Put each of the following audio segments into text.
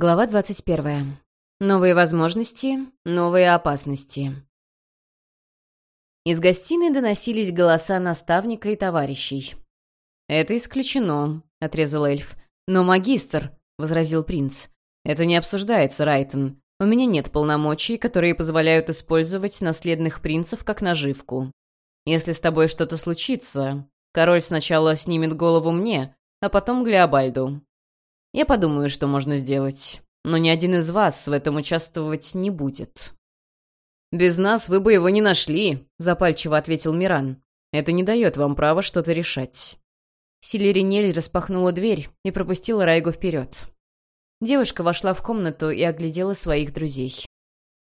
Глава 21. Новые возможности, новые опасности. Из гостиной доносились голоса наставника и товарищей. «Это исключено», — отрезал эльф. «Но магистр», — возразил принц. «Это не обсуждается, Райтон. У меня нет полномочий, которые позволяют использовать наследных принцев как наживку. Если с тобой что-то случится, король сначала снимет голову мне, а потом Глеобальду. Я подумаю, что можно сделать. Но ни один из вас в этом участвовать не будет». «Без нас вы бы его не нашли», — запальчиво ответил Миран. «Это не дает вам права что-то решать». Селеринель распахнула дверь и пропустила Райгу вперед. Девушка вошла в комнату и оглядела своих друзей.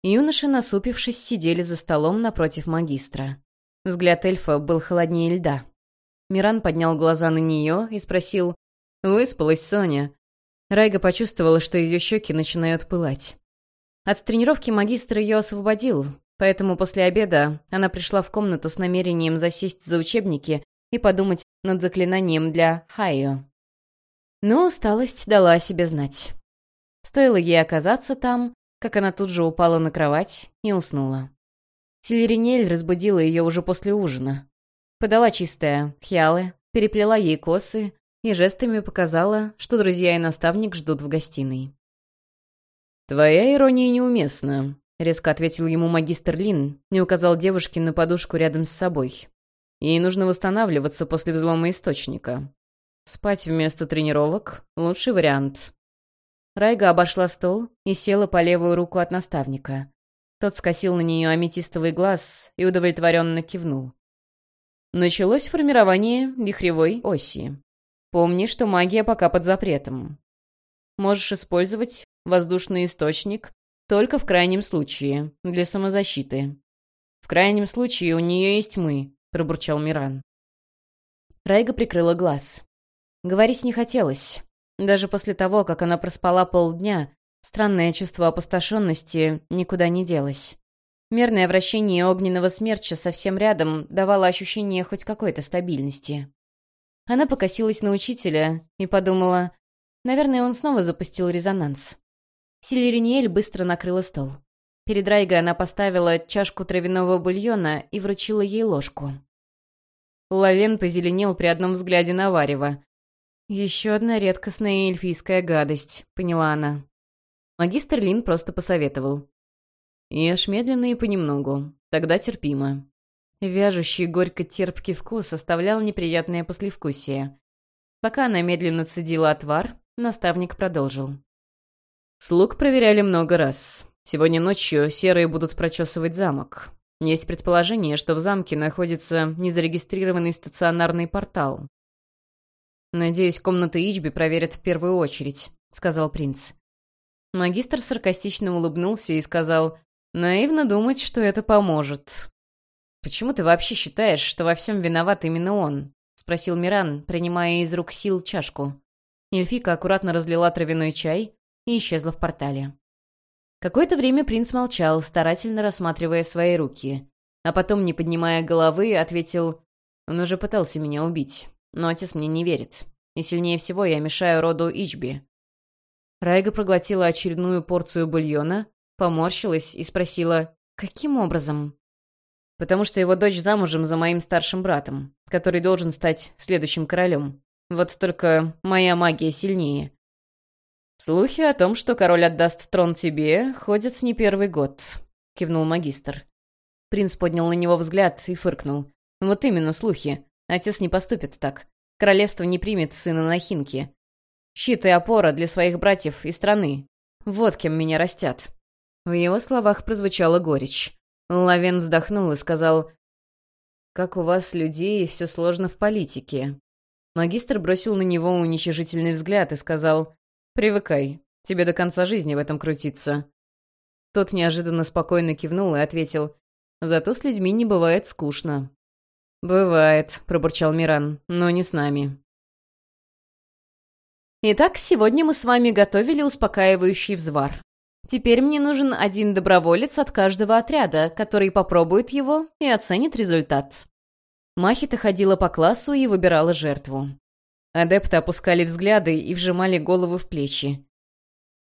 Юноши, насупившись, сидели за столом напротив магистра. Взгляд эльфа был холоднее льда. Миран поднял глаза на нее и спросил «Выспалась, Соня?» Райга почувствовала, что ее щеки начинают пылать. От тренировки магистр ее освободил, поэтому после обеда она пришла в комнату с намерением засесть за учебники и подумать над заклинанием для Хайо. Но усталость дала о себе знать. Стоило ей оказаться там, как она тут же упала на кровать и уснула. Сильринель разбудила ее уже после ужина. Подала чистое хьялы, переплела ей косы и жестами показала, что друзья и наставник ждут в гостиной. «Твоя ирония неуместна», — резко ответил ему магистр Лин и указал девушке на подушку рядом с собой. «Ей нужно восстанавливаться после взлома источника. Спать вместо тренировок — лучший вариант». Райга обошла стол и села по левую руку от наставника. Тот скосил на нее аметистовый глаз и удовлетворенно кивнул. Началось формирование вихревой оси. Помни, что магия пока под запретом. Можешь использовать воздушный источник только в крайнем случае, для самозащиты. В крайнем случае у нее есть мы, пробурчал Миран. Райга прикрыла глаз. Говорить не хотелось. Даже после того, как она проспала полдня, странное чувство опустошенности никуда не делось. Мерное вращение огненного смерча совсем рядом давало ощущение хоть какой-то стабильности. Она покосилась на учителя и подумала, наверное, он снова запустил резонанс. Силериниэль быстро накрыла стол. Перед Райгой она поставила чашку травяного бульона и вручила ей ложку. Лавен позеленел при одном взгляде на Варева. «Еще одна редкостная эльфийская гадость», — поняла она. Магистр Лин просто посоветовал. «Ешь медленно и понемногу, тогда терпимо. Вяжущий горько-терпкий вкус оставлял неприятное послевкусие. Пока она медленно цедила отвар, наставник продолжил. «Слуг проверяли много раз. Сегодня ночью серые будут прочесывать замок. Есть предположение, что в замке находится незарегистрированный стационарный портал. «Надеюсь, комнаты Ичби проверят в первую очередь», — сказал принц. Магистр саркастично улыбнулся и сказал, «Наивно думать, что это поможет. «Почему ты вообще считаешь, что во всем виноват именно он?» — спросил Миран, принимая из рук сил чашку. Эльфика аккуратно разлила травяной чай и исчезла в портале. Какое-то время принц молчал, старательно рассматривая свои руки. А потом, не поднимая головы, ответил, «Он уже пытался меня убить, но отец мне не верит. И сильнее всего я мешаю роду Ичби». Райга проглотила очередную порцию бульона, поморщилась и спросила, «Каким образом?» Потому что его дочь замужем за моим старшим братом, который должен стать следующим королем. Вот только моя магия сильнее. Слухи о том, что король отдаст трон тебе, ходят не первый год», — кивнул магистр. Принц поднял на него взгляд и фыркнул. «Вот именно слухи. Отец не поступит так. Королевство не примет сына Нахинки. Щит и опора для своих братьев и страны. Вот кем меня растят». В его словах прозвучала горечь. Лавен вздохнул и сказал, «Как у вас, людей, все сложно в политике». Магистр бросил на него уничижительный взгляд и сказал, «Привыкай, тебе до конца жизни в этом крутиться». Тот неожиданно спокойно кивнул и ответил, «Зато с людьми не бывает скучно». «Бывает», — пробурчал Миран, — «но не с нами». Итак, сегодня мы с вами готовили успокаивающий взвар. Теперь мне нужен один доброволец от каждого отряда, который попробует его и оценит результат. Махита ходила по классу и выбирала жертву. Адепты опускали взгляды и вжимали голову в плечи.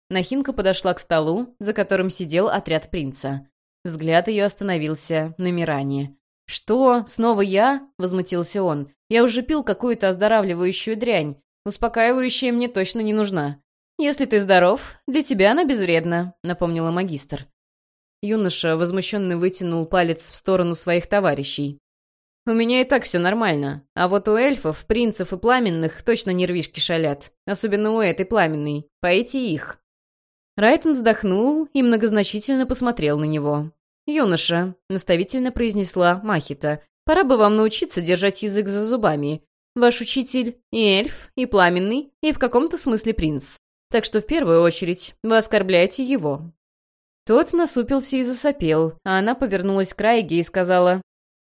Нахинка подошла к столу, за которым сидел отряд принца. Взгляд ее остановился на Миране. «Что? Снова я?» — возмутился он. «Я уже пил какую-то оздоравливающую дрянь. Успокаивающая мне точно не нужна. Если ты здоров, для тебя она безвредна», — напомнила магистр. Юноша возмущенно вытянул палец в сторону своих товарищей. «У меня и так все нормально. А вот у эльфов, принцев и пламенных точно нервишки шалят. Особенно у этой пламенной. Поэти их». Райтон вздохнул и многозначительно посмотрел на него. «Юноша», — наставительно произнесла Махита, — «пора бы вам научиться держать язык за зубами. Ваш учитель и эльф, и пламенный, и в каком-то смысле принц. Так что в первую очередь вы оскорбляете его». Тот насупился и засопел, а она повернулась к Райге и сказала,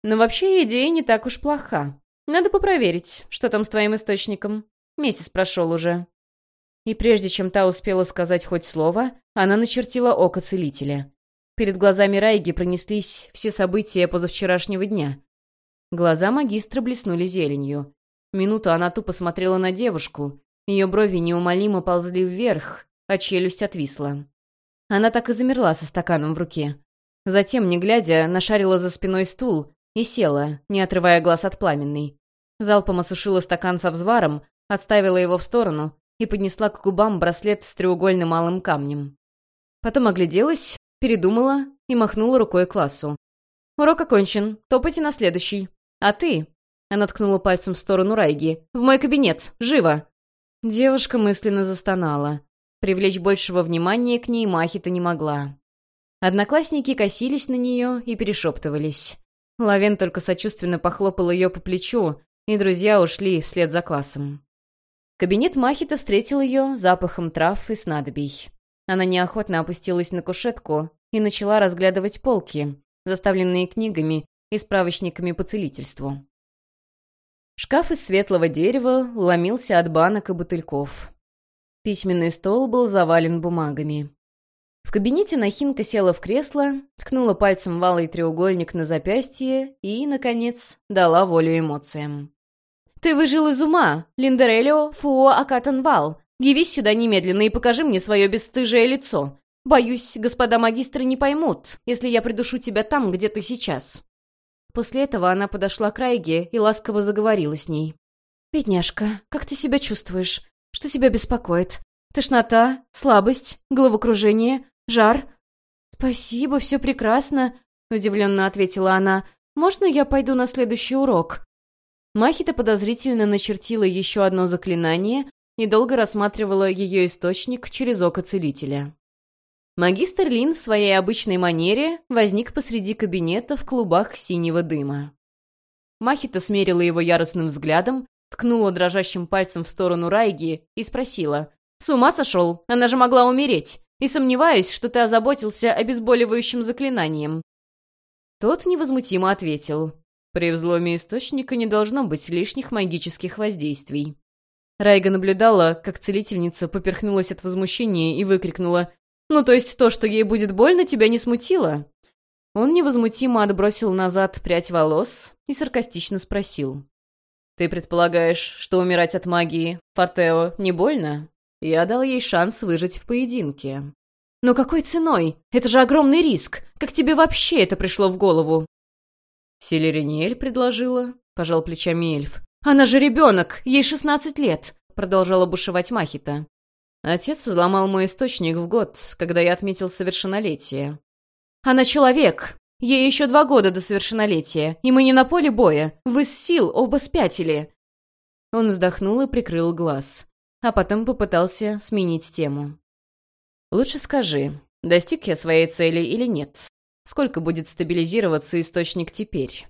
«Но вообще идея не так уж плоха. Надо попроверить, что там с твоим источником. Месяц прошел уже». И прежде чем та успела сказать хоть слово, она начертила око целителя. Перед глазами Райги пронеслись все события позавчерашнего дня. Глаза магистра блеснули зеленью. Минуту она тупо смотрела на девушку. Ее брови неумолимо ползли вверх, а челюсть отвисла. Она так и замерла со стаканом в руке. Затем, не глядя, нашарила за спиной стул и села, не отрывая глаз от пламенной. Залпом осушила стакан со взваром, отставила его в сторону и поднесла к губам браслет с треугольным малым камнем. Потом огляделась Передумала и махнула рукой классу. «Урок окончен. Топайте на следующий. А ты...» Она ткнула пальцем в сторону Райги. «В мой кабинет! Живо!» Девушка мысленно застонала. Привлечь большего внимания к ней Махита не могла. Одноклассники косились на нее и перешептывались. Лавен только сочувственно похлопал ее по плечу, и друзья ушли вслед за классом. Кабинет Махита встретил ее запахом трав и снадобий. Она неохотно опустилась на кушетку и начала разглядывать полки, заставленные книгами и справочниками по целительству. Шкаф из светлого дерева ломился от банок и бутыльков. Письменный стол был завален бумагами. В кабинете Нахинка села в кресло, ткнула пальцем валый треугольник на запястье и, наконец, дала волю эмоциям. «Ты выжил из ума, Линдерелио Фуо Акатанвал!» Явись сюда немедленно и покажи мне свое бесстыжее лицо. Боюсь, господа магистры не поймут, если я придушу тебя там, где ты сейчас». После этого она подошла к Райге и ласково заговорила с ней. «Бедняжка, как ты себя чувствуешь? Что тебя беспокоит? Тошнота? Слабость? Головокружение? Жар?» «Спасибо, все прекрасно», — удивленно ответила она. «Можно я пойду на следующий урок?» Махита подозрительно начертила еще одно заклинание, и долго рассматривала ее источник через око целителя. Магистр Лин в своей обычной манере возник посреди кабинета в клубах синего дыма. Махита смерила его яростным взглядом, ткнула дрожащим пальцем в сторону Райги и спросила. «С ума сошел? Она же могла умереть! И сомневаюсь, что ты озаботился обезболивающим заклинанием». Тот невозмутимо ответил. «При взломе источника не должно быть лишних магических воздействий. Райга наблюдала, как целительница поперхнулась от возмущения и выкрикнула «Ну, то есть то, что ей будет больно, тебя не смутило?» Он невозмутимо отбросил назад прядь волос и саркастично спросил. «Ты предполагаешь, что умирать от магии Фортео не больно?» Я дал ей шанс выжить в поединке. «Но какой ценой? Это же огромный риск! Как тебе вообще это пришло в голову?» Селериниэль предложила, пожал плечами эльф. «Она же ребенок! Ей шестнадцать лет!» — продолжала бушевать Махита. Отец взломал мой источник в год, когда я отметил совершеннолетие. «Она человек! Ей еще два года до совершеннолетия, и мы не на поле боя. Вы с сил оба спятили!» Он вздохнул и прикрыл глаз, а потом попытался сменить тему. «Лучше скажи, достиг я своей цели или нет? Сколько будет стабилизироваться источник теперь?»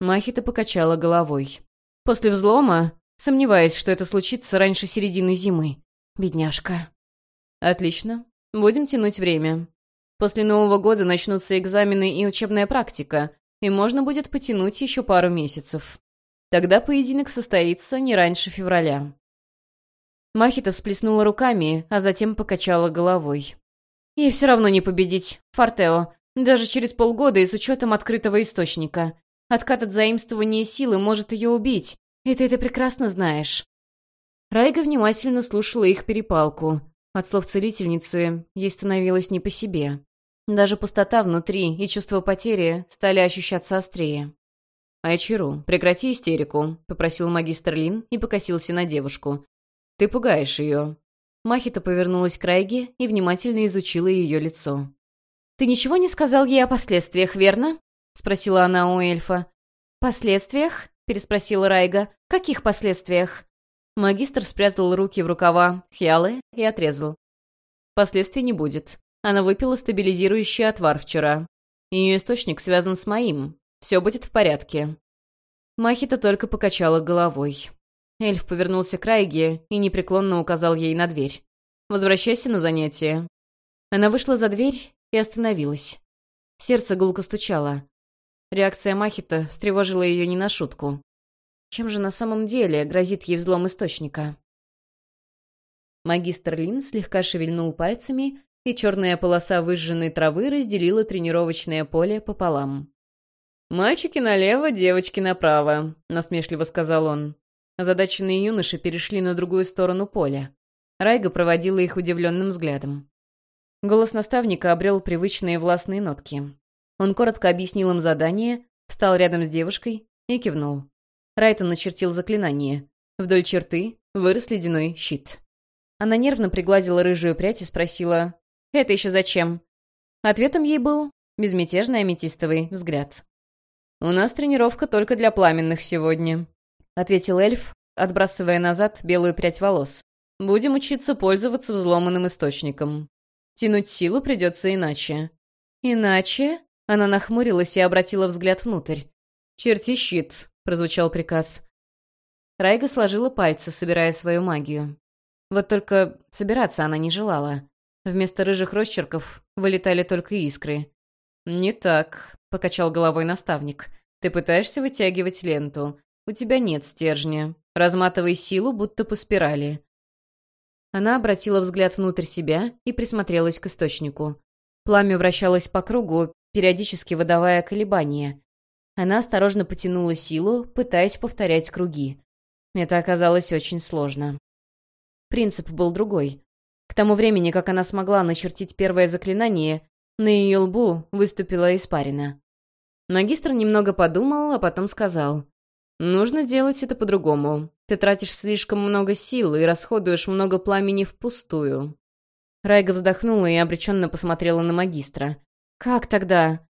Махита покачала головой. После взлома, сомневаюсь, что это случится раньше середины зимы. Бедняжка. Отлично. Будем тянуть время. После Нового года начнутся экзамены и учебная практика, и можно будет потянуть еще пару месяцев. Тогда поединок состоится не раньше февраля. Махита всплеснула руками, а затем покачала головой. Ей все равно не победить, Фортео, даже через полгода и с учетом открытого источника. Откат от заимствования силы может ее убить, и ты это прекрасно знаешь». Райга внимательно слушала их перепалку, От слов целительницы ей становилось не по себе. Даже пустота внутри и чувство потери стали ощущаться острее. «Айчиру, прекрати истерику», — попросил магистр Лин и покосился на девушку. «Ты пугаешь ее». Махита повернулась к Райге и внимательно изучила ее лицо. «Ты ничего не сказал ей о последствиях, верно?» — спросила она у эльфа. «Последствиях?» — переспросила Райга. «Каких последствиях?» Магистр спрятал руки в рукава Хиалы и отрезал. «Последствий не будет. Она выпила стабилизирующий отвар вчера. Ее источник связан с моим. Все будет в порядке». Махита только покачала головой. Эльф повернулся к Райге и непреклонно указал ей на дверь. «Возвращайся на занятие». Она вышла за дверь и остановилась. Сердце гулко стучало. Реакция Махита встревожила ее не на шутку. Чем же на самом деле грозит ей взлом источника? Магистр Лин слегка шевельнул пальцами, и черная полоса выжженной травы разделила тренировочное поле пополам. «Мальчики налево, девочки направо», — насмешливо сказал он. Озадаченные юноши перешли на другую сторону поля. Райга проводила их удивленным взглядом. Голос наставника обрел привычные властные нотки. Он коротко объяснил им задание, встал рядом с девушкой и кивнул. Райтон начертил заклинание. Вдоль черты вырос ледяной щит. Она нервно пригладила рыжую прядь и спросила «Это еще зачем?» Ответом ей был безмятежный аметистовый взгляд. «У нас тренировка только для пламенных сегодня», — ответил эльф, отбрасывая назад белую прядь волос. «Будем учиться пользоваться взломанным источником. Тянуть силу придется иначе». «Иначе?» — она нахмурилась и обратила взгляд внутрь. «Черти щит», — прозвучал приказ. Райга сложила пальцы, собирая свою магию. Вот только собираться она не желала. Вместо рыжих росчерков вылетали только искры. «Не так», — покачал головой наставник. «Ты пытаешься вытягивать ленту. У тебя нет стержня. Разматывай силу, будто по спирали». Она обратила взгляд внутрь себя и присмотрелась к источнику. Пламя вращалось по кругу, периодически выдавая колебания. Она осторожно потянула силу, пытаясь повторять круги. Это оказалось очень сложно. Принцип был другой. К тому времени, как она смогла начертить первое заклинание, на ее лбу выступила испарина. Магистр немного подумал, а потом сказал. «Нужно делать это по-другому. Ты тратишь слишком много сил и расходуешь много пламени впустую». Райга вздохнула и обреченно посмотрела на магистра. «Как тогда?»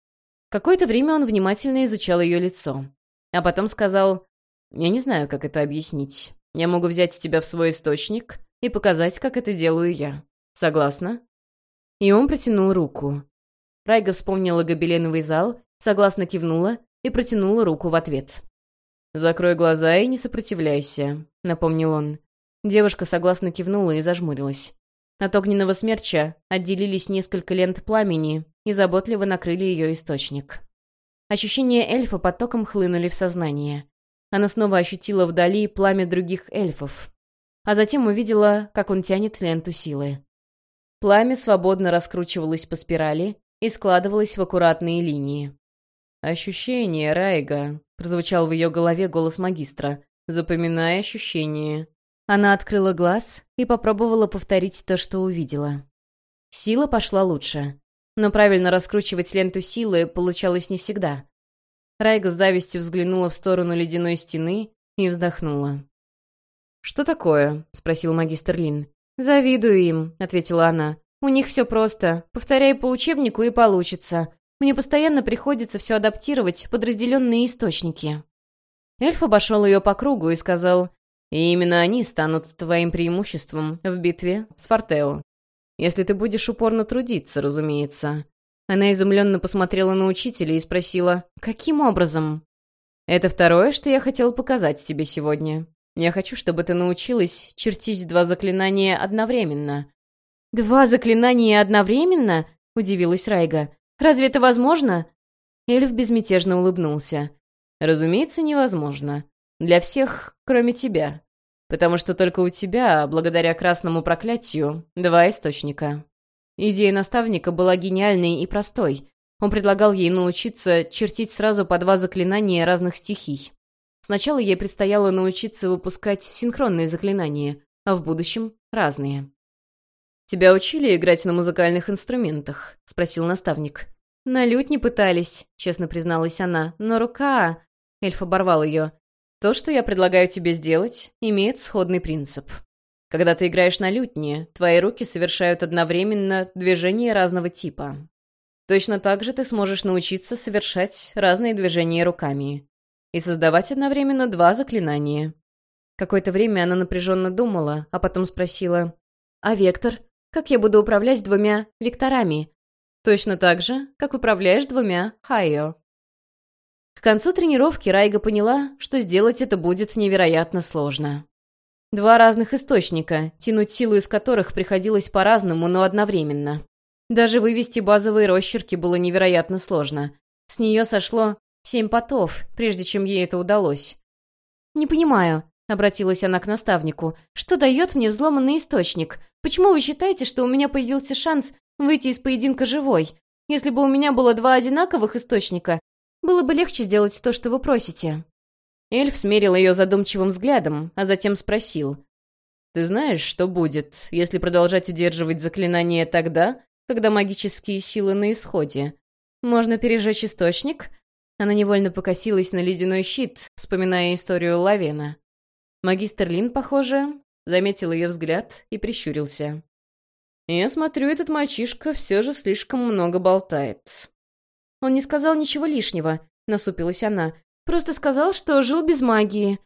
Какое-то время он внимательно изучал ее лицо. А потом сказал, «Я не знаю, как это объяснить. Я могу взять тебя в свой источник и показать, как это делаю я. Согласна?» И он протянул руку. Райга вспомнила гобеленовый зал, согласно кивнула и протянула руку в ответ. «Закрой глаза и не сопротивляйся», — напомнил он. Девушка согласно кивнула и зажмурилась. От огненного смерча отделились несколько лент пламени, и заботливо накрыли ее источник. Ощущения эльфа потоком хлынули в сознание. Она снова ощутила вдали пламя других эльфов. А затем увидела, как он тянет ленту силы. Пламя свободно раскручивалось по спирали и складывалось в аккуратные линии. «Ощущение, Райга», — прозвучал в ее голове голос магистра. «Запоминай ощущение». Она открыла глаз и попробовала повторить то, что увидела. Сила пошла лучше. Но правильно раскручивать ленту силы получалось не всегда. Райга с завистью взглянула в сторону ледяной стены и вздохнула. «Что такое?» — спросил магистр Лин. «Завидую им», — ответила она. «У них все просто. Повторяй по учебнику и получится. Мне постоянно приходится все адаптировать под разделенные источники». Эльф обошел ее по кругу и сказал, «И именно они станут твоим преимуществом в битве с Фортео. Если ты будешь упорно трудиться, разумеется». Она изумленно посмотрела на учителя и спросила, «Каким образом?» «Это второе, что я хотел показать тебе сегодня. Я хочу, чтобы ты научилась чертить два заклинания одновременно». «Два заклинания одновременно?» — удивилась Райга. «Разве это возможно?» Эльф безмятежно улыбнулся. «Разумеется, невозможно. Для всех, кроме тебя потому что только у тебя, благодаря красному проклятию, два источника. Идея наставника была гениальной и простой. Он предлагал ей научиться чертить сразу по два заклинания разных стихий. Сначала ей предстояло научиться выпускать синхронные заклинания, а в будущем — разные. «Тебя учили играть на музыкальных инструментах?» — спросил наставник. «На лють не пытались», — честно призналась она. «Но рука...» — эльф оборвал ее. «То, что я предлагаю тебе сделать, имеет сходный принцип. Когда ты играешь на лютне, твои руки совершают одновременно движения разного типа. Точно так же ты сможешь научиться совершать разные движения руками и создавать одновременно два заклинания». Какое-то время она напряженно думала, а потом спросила, «А вектор? Как я буду управлять двумя векторами?» Точно так же, как управляешь двумя Хайо. К концу тренировки Райга поняла, что сделать это будет невероятно сложно. Два разных источника, тянуть силу из которых приходилось по-разному, но одновременно. Даже вывести базовые росчерки было невероятно сложно. С нее сошло семь потов, прежде чем ей это удалось. «Не понимаю», — обратилась она к наставнику, «что дает мне взломанный источник? Почему вы считаете, что у меня появился шанс выйти из поединка живой. Если бы у меня было два одинаковых источника, было бы легче сделать то, что вы просите». Эльф смерил ее задумчивым взглядом, а затем спросил. «Ты знаешь, что будет, если продолжать удерживать заклинание тогда, когда магические силы на исходе? Можно пережечь источник?» Она невольно покосилась на ледяной щит, вспоминая историю Лавена. Магистр Лин, похоже, заметил ее взгляд и прищурился. Я смотрю, этот мальчишка все же слишком много болтает. Он не сказал ничего лишнего, насупилась она. Просто сказал, что жил без магии.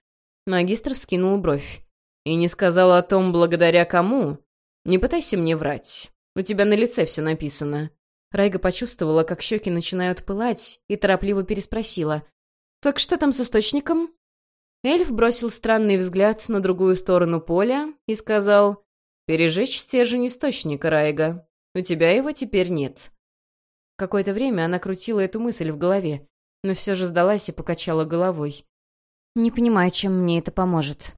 Магистр вскинул бровь. И не сказал о том, благодаря кому. Не пытайся мне врать. У тебя на лице все написано. Райга почувствовала, как щеки начинают пылать, и торопливо переспросила. «Так что там с источником?» Эльф бросил странный взгляд на другую сторону поля и сказал, Пережечь стержень источника, Райга. У тебя его теперь нет. Какое-то время она крутила эту мысль в голове, но все же сдалась и покачала головой. Не понимаю, чем мне это поможет.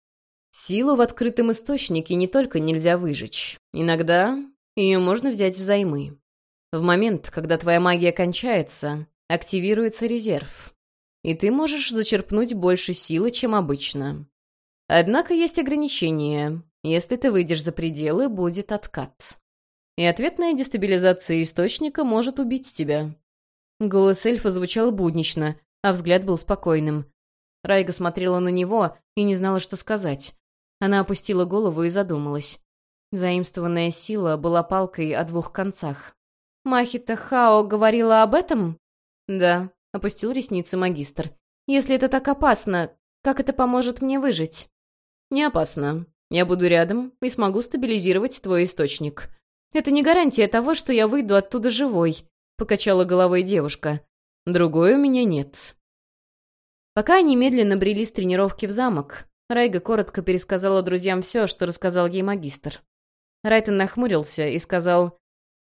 Силу в открытом источнике не только нельзя выжечь. Иногда ее можно взять взаймы. В момент, когда твоя магия кончается, активируется резерв. И ты можешь зачерпнуть больше силы, чем обычно. Однако есть ограничения, если ты выйдешь за пределы, будет откат. И ответная дестабилизация источника может убить тебя». Голос эльфа звучал буднично, а взгляд был спокойным. Райга смотрела на него и не знала, что сказать. Она опустила голову и задумалась. Заимствованная сила была палкой о двух концах. «Махита Хао говорила об этом?» «Да», — опустил ресницы магистр. «Если это так опасно, как это поможет мне выжить?» «Не опасно. Я буду рядом и смогу стабилизировать твой источник. Это не гарантия того, что я выйду оттуда живой», — покачала головой девушка. «Другой у меня нет». Пока они медленно брели с тренировки в замок, Райга коротко пересказала друзьям все, что рассказал ей магистр. Райтон нахмурился и сказал,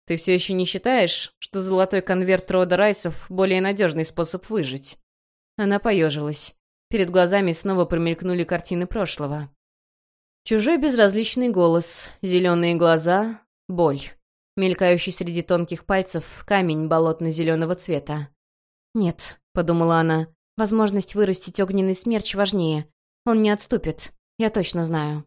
«Ты все еще не считаешь, что золотой конверт рода Райсов — более надежный способ выжить?» Она поежилась. Перед глазами снова промелькнули картины прошлого. Чужой безразличный голос, зеленые глаза, боль. Мелькающий среди тонких пальцев камень болотно-зеленого цвета. «Нет», — подумала она, — «возможность вырастить огненный смерч важнее. Он не отступит, я точно знаю».